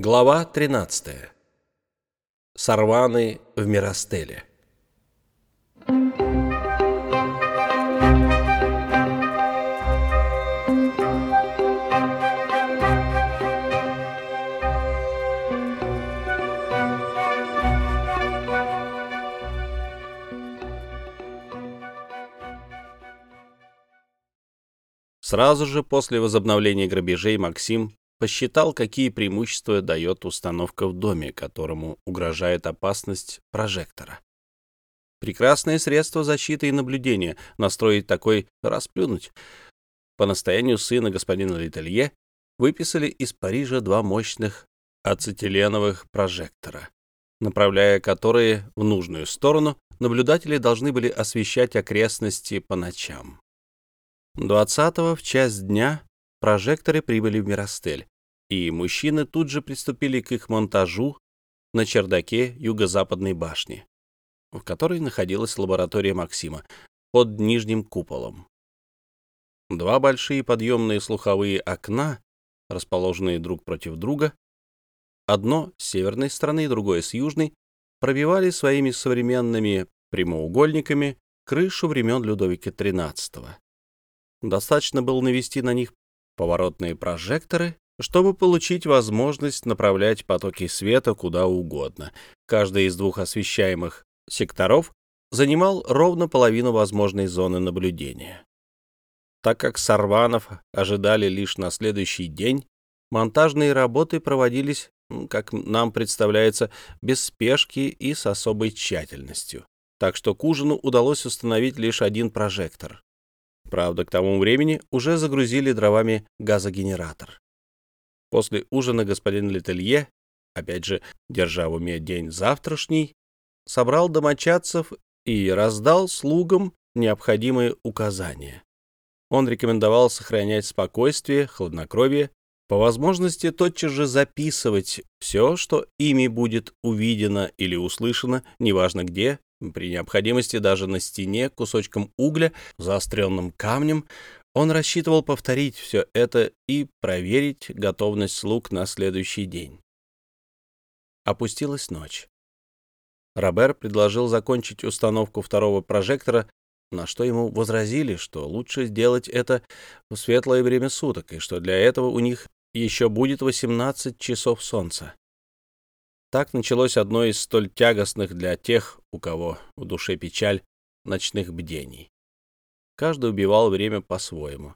Глава 13. Сорваны в Миростеле. Сразу же после возобновления грабежей Максим посчитал, какие преимущества дает установка в доме, которому угрожает опасность прожектора. Прекрасное средство защиты и наблюдения настроить такой расплюнуть. По настоянию сына господина Летелье выписали из Парижа два мощных ацетиленовых прожектора, направляя которые в нужную сторону, наблюдатели должны были освещать окрестности по ночам. 20 в час дня прожекторы прибыли в Миростель, и мужчины тут же приступили к их монтажу на чердаке юго-западной башни, в которой находилась лаборатория Максима, под нижним куполом. Два большие подъемные слуховые окна, расположенные друг против друга, одно с северной стороны, другое с южной, пробивали своими современными прямоугольниками крышу времен Людовика XIII. Достаточно было навести на них поворотные прожекторы, чтобы получить возможность направлять потоки света куда угодно. Каждый из двух освещаемых секторов занимал ровно половину возможной зоны наблюдения. Так как Сарванов ожидали лишь на следующий день, монтажные работы проводились, как нам представляется, без спешки и с особой тщательностью. Так что к ужину удалось установить лишь один прожектор. Правда, к тому времени уже загрузили дровами газогенератор. После ужина господин Летелье, опять же, держа в уме день завтрашний, собрал домочадцев и раздал слугам необходимые указания. Он рекомендовал сохранять спокойствие, хладнокровие, по возможности тотчас же записывать все, что ими будет увидено или услышано, неважно где, при необходимости даже на стене кусочком угля, заостренным камнем. Он рассчитывал повторить все это и проверить готовность слуг на следующий день. Опустилась ночь. Робер предложил закончить установку второго прожектора, на что ему возразили, что лучше сделать это в светлое время суток, и что для этого у них еще будет 18 часов солнца. Так началось одно из столь тягостных для тех, у кого в душе печаль, ночных бдений. Каждый убивал время по-своему.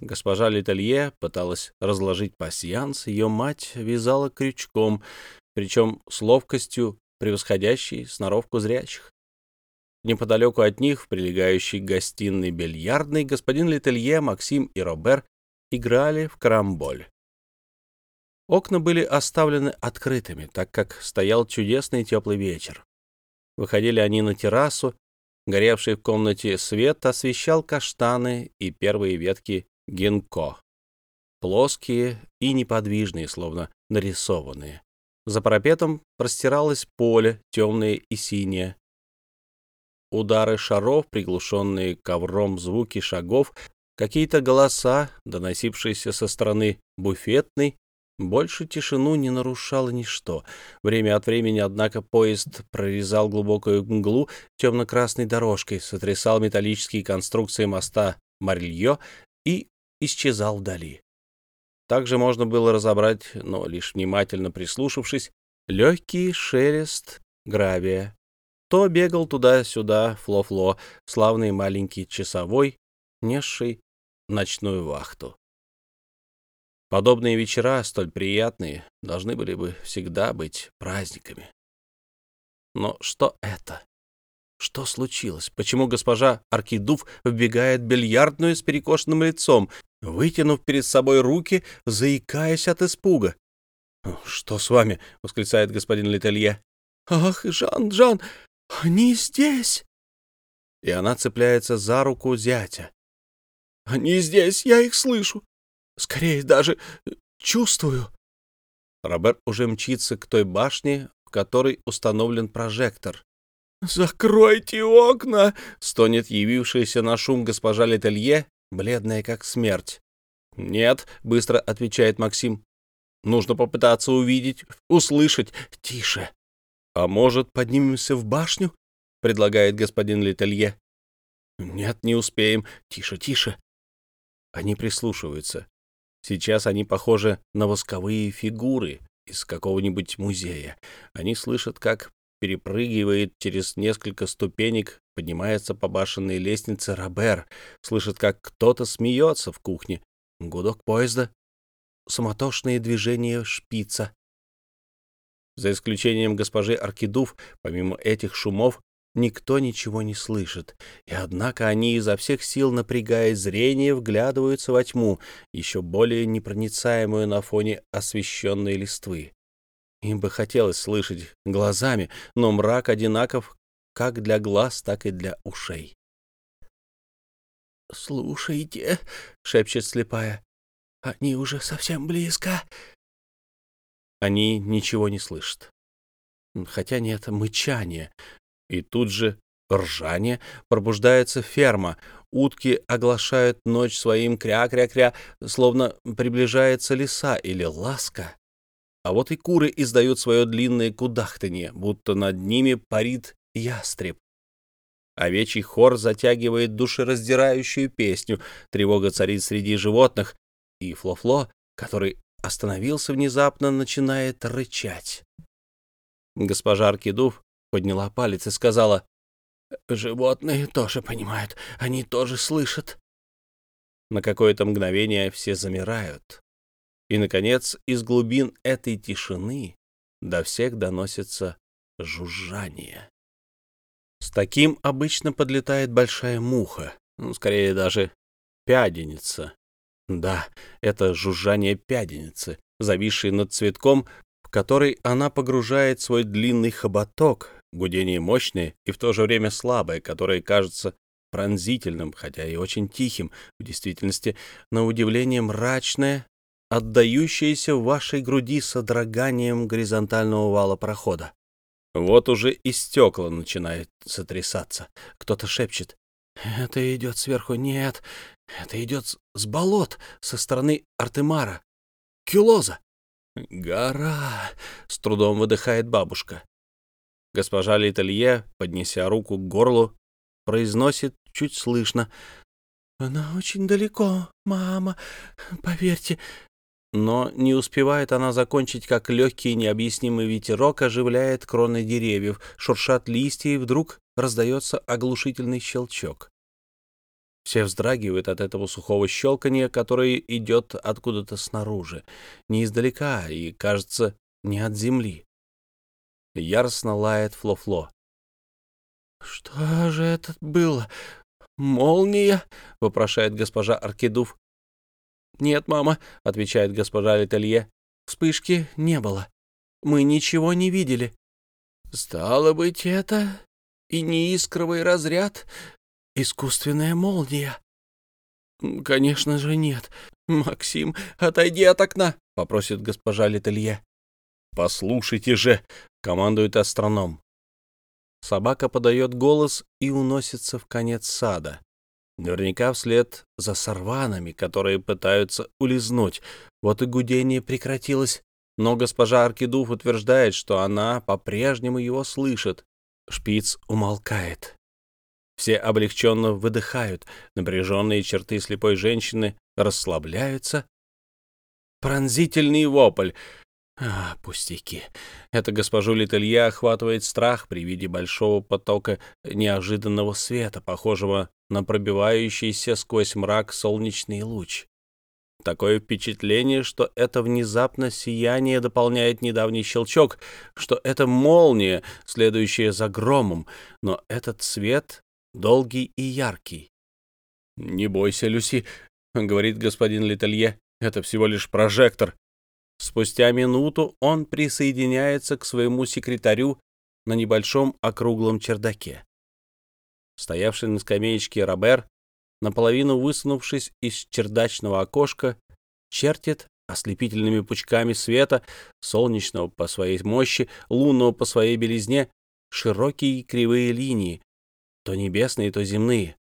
Госпожа Летелье пыталась разложить пасьянс, ее мать вязала крючком, причем с ловкостью, превосходящей сноровку зрячих. Неподалеку от них, в прилегающей гостиной бильярдной, господин Летелье, Максим и Робер играли в карамболь. Окна были оставлены открытыми, так как стоял чудесный теплый вечер. Выходили они на террасу, горевший в комнате свет освещал каштаны и первые ветки гинко, плоские и неподвижные, словно нарисованные. За парапетом простиралось поле, темное и синее. Удары шаров, приглушенные ковром звуки шагов, какие-то голоса, доносившиеся со стороны буфетной, больше тишину не нарушало ничто. Время от времени, однако, поезд прорезал глубокую мглу темно-красной дорожкой, сотрясал металлические конструкции моста Марильё и исчезал вдали. Также можно было разобрать, но лишь внимательно прислушавшись, легкий шелест гравия. То бегал туда-сюда Фло-Фло, славный маленький часовой, несший ночную вахту. Подобные вечера, столь приятные, должны были бы всегда быть праздниками. Но что это? Что случилось? Почему госпожа Аркидув вбегает в бильярдную с перекошенным лицом, вытянув перед собой руки, заикаясь от испуга? «Что с вами?» — восклицает господин Летелье. «Ах, Жан, Жан, они здесь!» И она цепляется за руку зятя. «Они здесь, я их слышу. Скорее даже э, чувствую. Роберт уже мчится к той башне, в которой установлен прожектор. «Закройте окна!» — стонет явившаяся на шум госпожа Летелье, бледная как смерть. «Нет», — быстро отвечает Максим. Нужно попытаться увидеть, услышать. Тише. А может, поднимемся в башню? Предлагает господин Летелье. Нет, не успеем. Тише, тише. Они прислушиваются. Сейчас они похожи на восковые фигуры из какого-нибудь музея. Они слышат, как перепрыгивает через несколько ступенек, поднимается по башенной лестнице Робер, слышит, как кто-то смеется в кухне. Гудок поезда, суматошные движения шпица. За исключением госпожи Аркидув, помимо этих шумов, никто ничего не слышит, и однако они изо всех сил, напрягая зрение, вглядываются во тьму, еще более непроницаемую на фоне освещенной листвы. Им бы хотелось слышать глазами, но мрак одинаков как для глаз, так и для ушей. «Слушайте», — шепчет слепая, — «они уже совсем близко». Они ничего не слышат. Хотя нет, мычание. И тут же ржание пробуждается ферма. Утки оглашают ночь своим кря-кря-кря, словно приближается лиса или ласка. А вот и куры издают свое длинное кудахтанье, будто над ними парит ястреб. Овечий хор затягивает душераздирающую песню, тревога царит среди животных, и Фло-Фло, который остановился внезапно, начинает рычать. Госпожа Аркидув подняла палец и сказала, «Животные тоже понимают, они тоже слышат». На какое-то мгновение все замирают. И, наконец, из глубин этой тишины до всех доносится жужжание. С таким обычно подлетает большая муха, ну, скорее даже пяденица. Да, это жужжание пяденицы, зависшей над цветком, в который она погружает свой длинный хоботок, гудение мощное и в то же время слабое, которое кажется пронзительным, хотя и очень тихим, в действительности, на удивление мрачное, отдающееся в вашей груди содроганием горизонтального вала прохода. Вот уже и стекла начинают сотрясаться. Кто-то шепчет. «Это идет сверху. Нет, это идет с болот, со стороны Артемара. Кюлоза!» «Гора!» — с трудом выдыхает бабушка. Госпожа Литалье, поднеся руку к горлу, произносит чуть слышно. «Она очень далеко, мама. Поверьте, но не успевает она закончить, как легкий необъяснимый ветерок оживляет кроны деревьев, шуршат листья, и вдруг раздается оглушительный щелчок. Все вздрагивают от этого сухого щелкания, которое идет откуда-то снаружи, не издалека и, кажется, не от земли. Яростно лает Фло-Фло. «Что же это было? Молния?» — вопрошает госпожа Аркидув. «Нет, мама», — отвечает госпожа Летелье, — «вспышки не было. Мы ничего не видели». «Стало быть, это и не искровый разряд, искусственная молния». «Конечно же нет. Максим, отойди от окна», — попросит госпожа Летелье. «Послушайте же», — командует астроном. Собака подает голос и уносится в конец сада. Наверняка вслед за сорванами, которые пытаются улизнуть. Вот и гудение прекратилось. Но госпожа Аркидуф утверждает, что она по-прежнему его слышит. Шпиц умолкает. Все облегченно выдыхают. Напряженные черты слепой женщины расслабляются. Пронзительный вопль. А, пустяки. Это госпожу Летелье охватывает страх при виде большого потока неожиданного света, похожего на пробивающийся сквозь мрак солнечный луч. Такое впечатление, что это внезапно сияние дополняет недавний щелчок, что это молния, следующая за громом, но этот свет долгий и яркий. «Не бойся, Люси», — говорит господин Летелье, — «это всего лишь прожектор. Спустя минуту он присоединяется к своему секретарю на небольшом округлом чердаке. Стоявший на скамеечке Робер, наполовину высунувшись из чердачного окошка, чертит ослепительными пучками света, солнечного по своей мощи, лунного по своей белизне, широкие кривые линии, то небесные, то земные.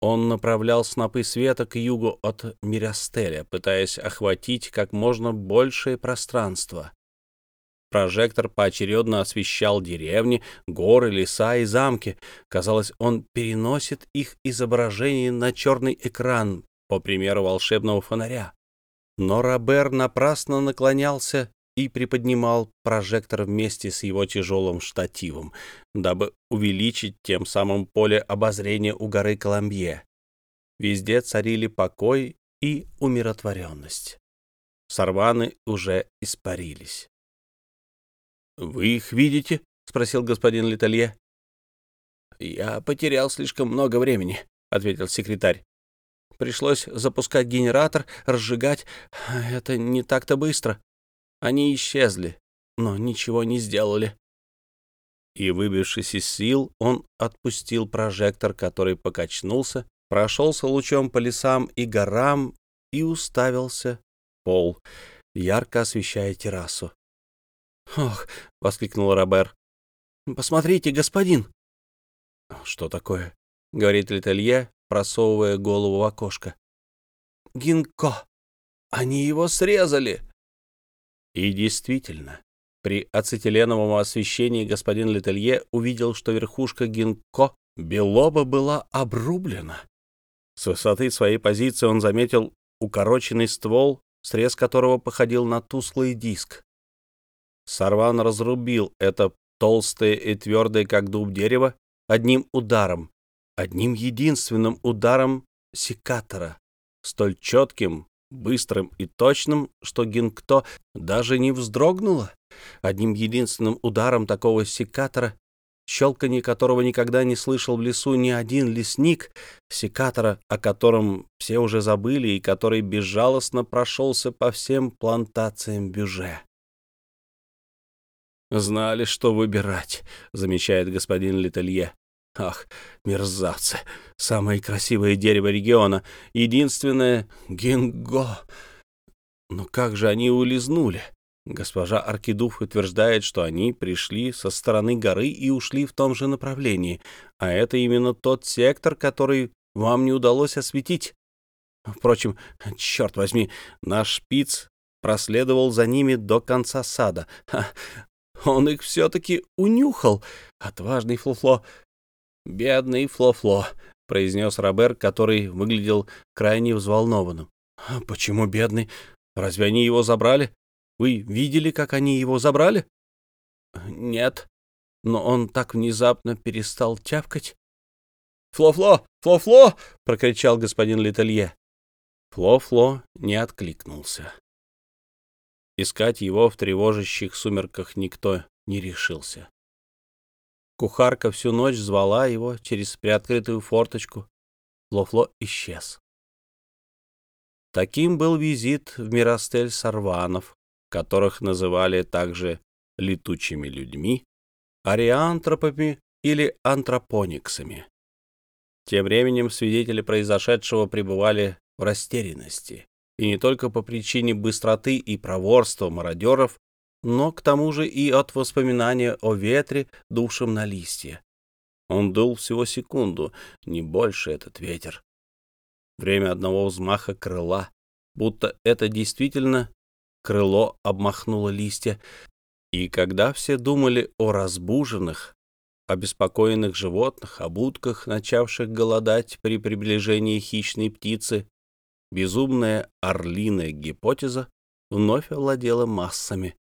Он направлял снопы света к югу от Мирастеля, пытаясь охватить как можно большее пространство. Прожектор поочередно освещал деревни, горы, леса и замки. Казалось, он переносит их изображение на черный экран, по примеру волшебного фонаря. Но Робер напрасно наклонялся и приподнимал прожектор вместе с его тяжелым штативом, дабы увеличить тем самым поле обозрения у горы Коломбье. Везде царили покой и умиротворенность. Сорваны уже испарились. «Вы их видите?» — спросил господин Леталье. «Я потерял слишком много времени», — ответил секретарь. «Пришлось запускать генератор, разжигать. Это не так-то быстро. Они исчезли, но ничего не сделали». И, выбившись из сил, он отпустил прожектор, который покачнулся, прошелся лучом по лесам и горам и уставился в пол, ярко освещая террасу. «Ох!» — воскликнул Робер. «Посмотрите, господин!» «Что такое?» — говорит Летелье, просовывая голову в окошко. «Гинко! Они его срезали!» И действительно, при ацетиленовом освещении господин Летелье увидел, что верхушка гинко белоба была обрублена. С высоты своей позиции он заметил укороченный ствол, срез которого походил на тусклый диск. Сарван разрубил это толстое и твердое, как дуб дерево, одним ударом, одним единственным ударом секатора, столь четким, быстрым и точным, что Гинкто даже не вздрогнула. Одним единственным ударом такого секатора, щелканье которого никогда не слышал в лесу ни один лесник, секатора, о котором все уже забыли и который безжалостно прошелся по всем плантациям бюже. «Знали, что выбирать», — замечает господин Летелье. «Ах, мерзавцы! Самое красивое дерево региона, единственное — гинго! Но как же они улизнули?» Госпожа Аркидуф утверждает, что они пришли со стороны горы и ушли в том же направлении, а это именно тот сектор, который вам не удалось осветить. Впрочем, черт возьми, наш шпиц проследовал за ними до конца сада. Он их все-таки унюхал. Отважный Флофло. Бедный Флофло, произнес Робер, который выглядел крайне взволнованным. «А почему бедный? Разве они его забрали? Вы видели, как они его забрали? Нет. Но он так внезапно перестал тявкать. «Фло-фло! Фло-фло!» — прокричал господин Летелье. Фло-фло не откликнулся. Искать его в тревожащих сумерках никто не решился. Кухарка всю ночь звала его через приоткрытую форточку. Фло-Фло исчез. Таким был визит в Миростель Сарванов, которых называли также летучими людьми, ариантропами или антропониксами. Тем временем свидетели произошедшего пребывали в растерянности и не только по причине быстроты и проворства мародеров, но к тому же и от воспоминания о ветре, дувшем на листья. Он дул всего секунду, не больше этот ветер. Время одного взмаха крыла, будто это действительно крыло обмахнуло листья, и когда все думали о разбуженных, обеспокоенных животных, о будках, начавших голодать при приближении хищной птицы, безумная орлиная гипотеза вновь овладела массами.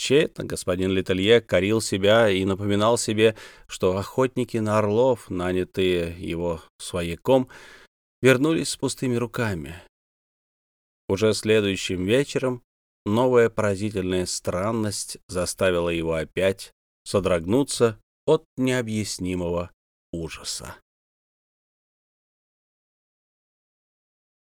Тщетно господин Летелье корил себя и напоминал себе, что охотники на орлов, нанятые его свояком, вернулись с пустыми руками. Уже следующим вечером новая поразительная странность заставила его опять содрогнуться от необъяснимого ужаса.